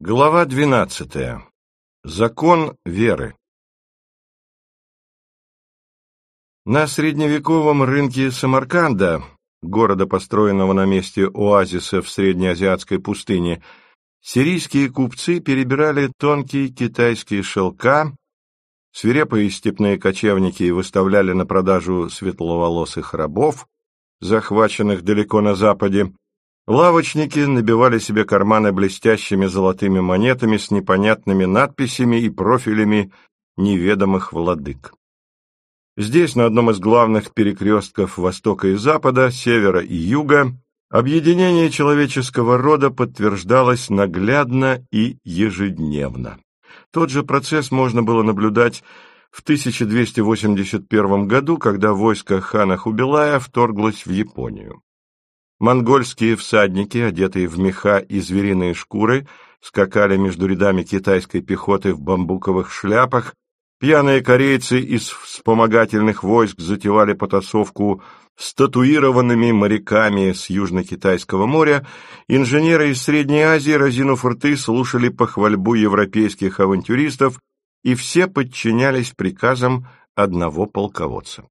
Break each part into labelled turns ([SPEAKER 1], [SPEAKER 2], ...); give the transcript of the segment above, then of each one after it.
[SPEAKER 1] Глава двенадцатая. Закон веры. На средневековом рынке Самарканда, города, построенного на месте оазиса в среднеазиатской пустыне, сирийские купцы перебирали тонкие китайские шелка, свирепые степные кочевники выставляли на продажу светловолосых рабов, захваченных далеко на западе, Лавочники набивали себе карманы блестящими золотыми монетами с непонятными надписями и профилями неведомых владык. Здесь, на одном из главных перекрестков Востока и Запада, Севера и Юга, объединение человеческого рода подтверждалось наглядно и ежедневно. Тот же процесс можно было наблюдать в 1281 году, когда войско хана Хубилая вторглось в Японию. Монгольские всадники, одетые в меха и звериные шкуры, скакали между рядами китайской пехоты в бамбуковых шляпах, пьяные корейцы из вспомогательных войск затевали потасовку с татуированными моряками с Южно-Китайского моря, инженеры из Средней Азии, разинув рты, слушали похвальбу европейских авантюристов, и все подчинялись приказам одного полководца.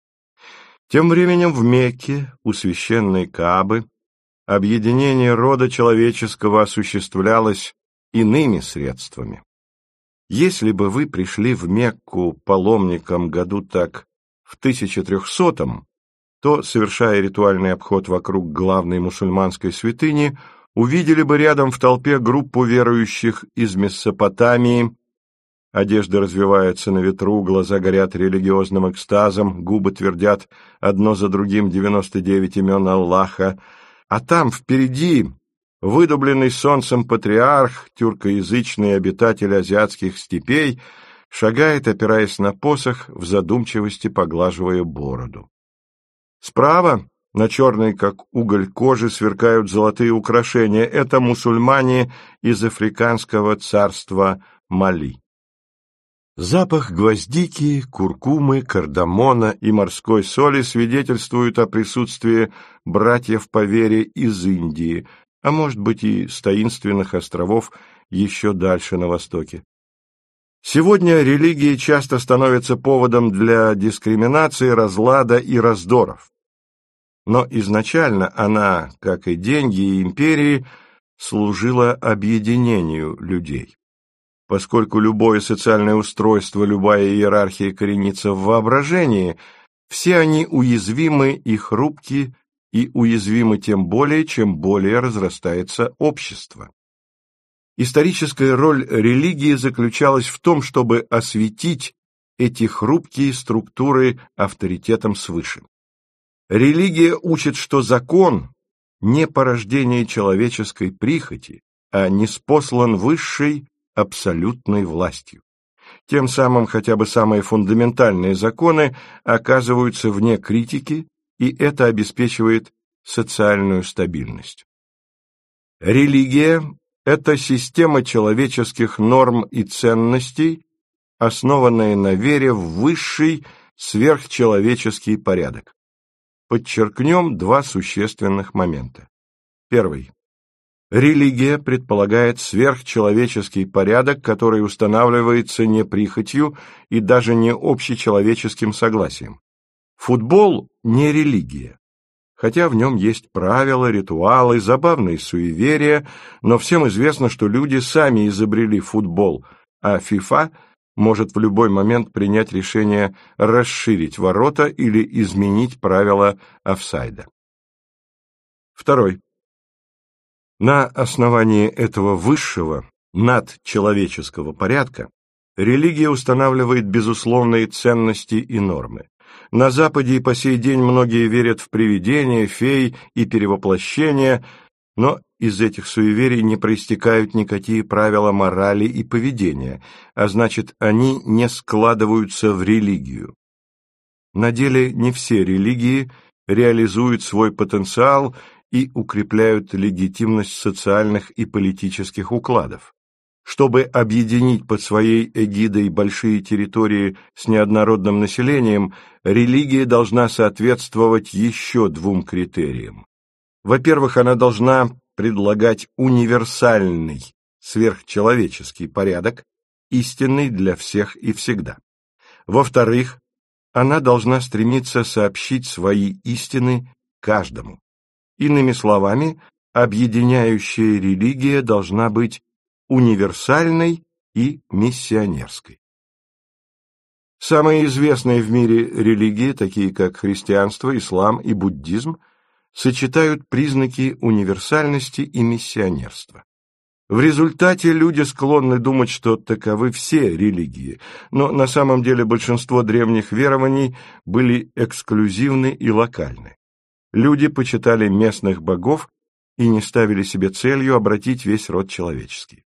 [SPEAKER 1] Тем временем в Мекке, у священной Каабы, объединение рода человеческого осуществлялось иными средствами. Если бы вы пришли в Мекку паломником году так в 1300-м, то, совершая ритуальный обход вокруг главной мусульманской святыни, увидели бы рядом в толпе группу верующих из Месопотамии, одежда развивается на ветру, глаза горят религиозным экстазом, губы твердят одно за другим девяносто девять имен Аллаха, а там, впереди, выдубленный солнцем патриарх, тюркоязычный обитатель азиатских степей, шагает, опираясь на посох, в задумчивости поглаживая бороду. Справа, на черной, как уголь кожи, сверкают золотые украшения. Это мусульмане из африканского царства Мали. Запах гвоздики, куркумы, кардамона и морской соли свидетельствуют о присутствии братьев по вере из Индии, а может быть и с таинственных островов еще дальше на востоке. Сегодня религия часто становится поводом для дискриминации, разлада и раздоров. Но изначально она, как и деньги и империи, служила объединению людей. Поскольку любое социальное устройство, любая иерархия коренится в воображении, все они уязвимы и хрупки, и уязвимы тем более, чем более разрастается общество. Историческая роль религии заключалась в том, чтобы осветить эти хрупкие структуры авторитетом свыше. Религия учит, что закон не порождение человеческой прихоти, а неспослан высшей абсолютной властью. Тем самым хотя бы самые фундаментальные законы оказываются вне критики, и это обеспечивает социальную стабильность. Религия – это система человеческих норм и ценностей, основанная на вере в высший сверхчеловеческий порядок. Подчеркнем два существенных момента. Первый. Религия предполагает сверхчеловеческий порядок, который устанавливается не прихотью и даже не общечеловеческим согласием. Футбол не религия, хотя в нем есть правила, ритуалы, забавные суеверия, но всем известно, что люди сами изобрели футбол, а ФИФА может в любой момент принять решение расширить ворота или изменить правила офсайда. Второй. На основании этого высшего, надчеловеческого порядка религия устанавливает безусловные ценности и нормы. На Западе и по сей день многие верят в привидения, фей и перевоплощения, но из этих суеверий не проистекают никакие правила морали и поведения, а значит, они не складываются в религию. На деле не все религии реализуют свой потенциал и укрепляют легитимность социальных и политических укладов. Чтобы объединить под своей эгидой большие территории с неоднородным населением, религия должна соответствовать еще двум критериям. Во-первых, она должна предлагать универсальный, сверхчеловеческий порядок, истинный для всех и всегда. Во-вторых, она должна стремиться сообщить свои истины каждому. Иными словами, объединяющая религия должна быть универсальной и миссионерской. Самые известные в мире религии, такие как христианство, ислам и буддизм, сочетают признаки универсальности и миссионерства. В результате люди склонны думать, что таковы все религии, но на самом деле большинство древних верований были эксклюзивны и локальны. Люди почитали местных богов и не ставили себе целью обратить весь род человеческий.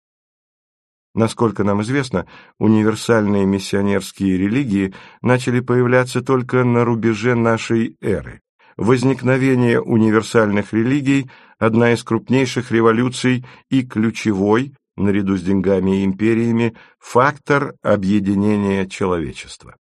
[SPEAKER 1] Насколько нам известно, универсальные миссионерские религии начали появляться только на рубеже нашей эры. Возникновение универсальных религий – одна из крупнейших революций и ключевой, наряду с деньгами и империями, фактор объединения человечества.